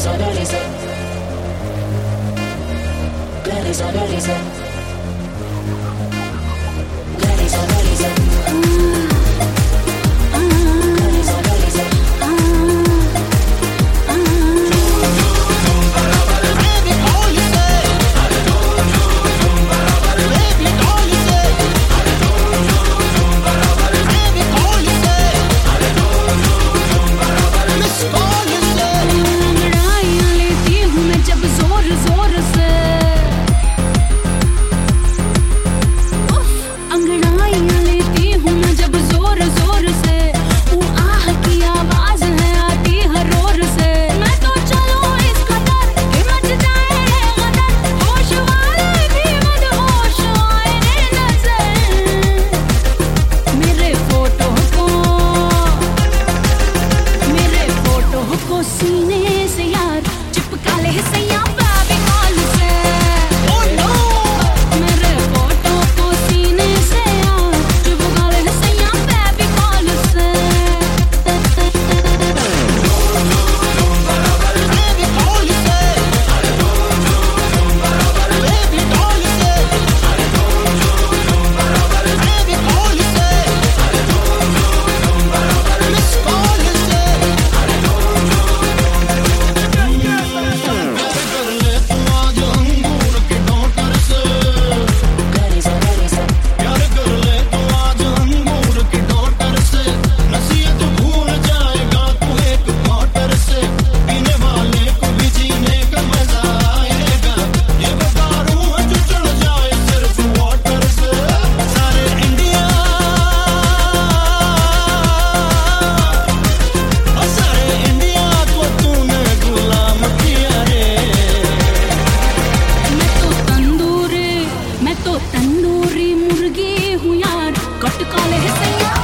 Say. Gladys, I know they say. sing